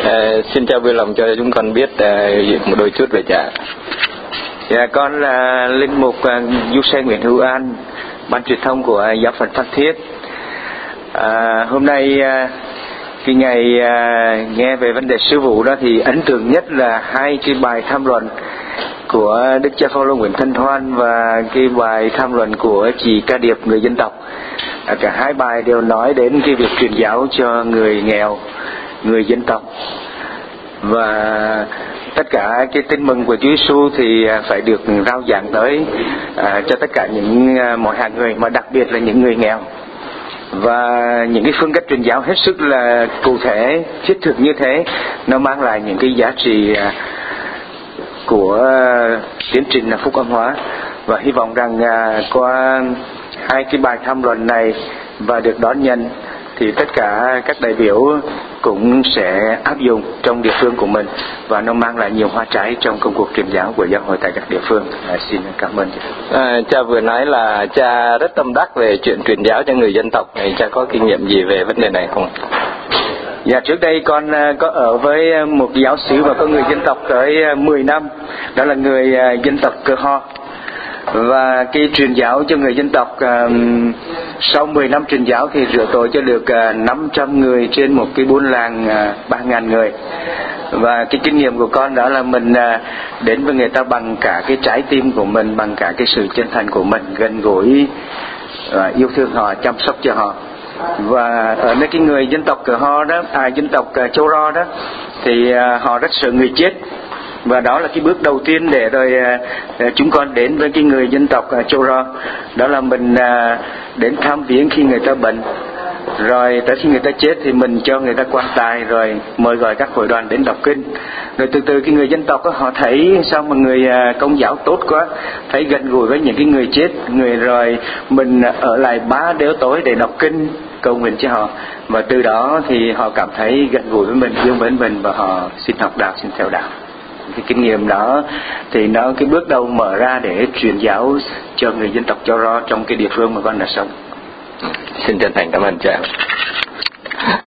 Ờ, xin chào vui lòng cho chúng con biết uh, một đôi chút về cha. Dạ con là linh mục uh, Du Xe Nguyễn Hữu An, ban truyền thông của giáo phận Phan Thiết. À, hôm nay uh, cái ngày uh, nghe về vấn đề sư vụ đó thì ấn tượng nhất là hai cái bài tham luận của Đức Cha Phaolô Nguyễn Thanh Hoan và cái bài tham luận của chị Ca Điệp người dân tộc. À, cả hai bài đều nói đến cái việc truyền giáo cho người nghèo, người dân tộc. Và tất cả cái tin mừng của Chúa Giêsu thì à, phải được rao giảng tới à, cho tất cả những à, mọi hàng người mà đặc biệt là những người nghèo. Và những cái phương cách truyền giáo hết sức là cụ thể thiết thực như thế nó mang lại những cái giá trị à, của tiến trình là phúc âm hóa. Và hy vọng rằng à, qua hai cái bài tham luận này và được đón nhận thì tất cả các đại biểu cũng sẽ áp dụng trong địa phương của mình và nó mang lại nhiều hoa trái trong công cuộc truyền giáo của giáo hội tại các địa phương. À, xin cảm ơn. À, cha vừa nói là cha rất tâm đắc về chuyện truyền giáo cho người dân tộc này cha có kinh nghiệm gì về vấn đề này không? Dạ trước đây con có ở với một giáo sứ và có người dân tộc tới 10 năm, đó là người dân tộc Cơ Ho và cái truyền giáo cho người dân tộc sau 10 năm truyền giáo thì rửa tội cho được ờ, uh, 500 người trên một cái buôn làng ờ, uh, 3.000 người. Và cái kinh nghiệm của con đó là mình uh, đến với người ta bằng cả cái trái tim của mình bằng cả cái sự chân thành của mình gần gũi uh, yêu thương họ chăm sóc cho họ. Và ở nơi cái người dân tộc cờ ho đó à dân tộc uh, châu ro đó thì uh, họ rất sợ người chết và đó là cái bước đầu tiên để rồi à, à, chúng con đến với cái người dân tộc à, châu ro. Đó là mình đến thăm viếng khi người ta bệnh. Rồi tới khi người ta chết thì mình cho người ta quan tài rồi mời gọi các hội đoàn đến đọc kinh. Rồi từ từ cái người dân tộc đó, họ thấy sao mà người công giáo tốt quá thấy gần gũi với những cái người chết. Người rồi mình ở lại ba đêm tối để đọc kinh cầu nguyện cho họ. Và từ đó thì họ cảm thấy gần gũi với mình yêu mến mình và họ xin học đạo xin theo đạo cái kinh nghiệm đó thì nó cái bước đầu mở ra để truyền giáo cho người dân tộc cho ro trong cái địa phương mà con đã sống. Ừ. Xin chân thành cảm ơn cha.